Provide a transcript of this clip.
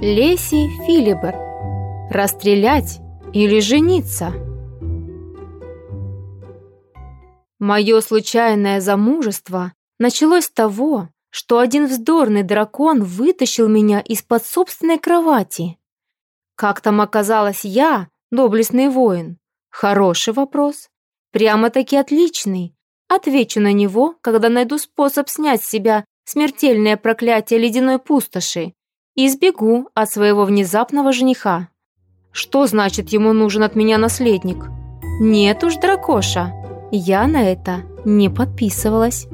Леси Филибер. Расстрелять или жениться? Мое случайное замужество началось с того, что один вздорный дракон вытащил меня из-под собственной кровати. Как там оказалась я, доблестный воин? Хороший вопрос. Прямо-таки отличный. Отвечу на него, когда найду способ снять с себя смертельное проклятие ледяной пустоши и сбегу от своего внезапного жениха. Что значит ему нужен от меня наследник? Нет уж, дракоша, я на это не подписывалась.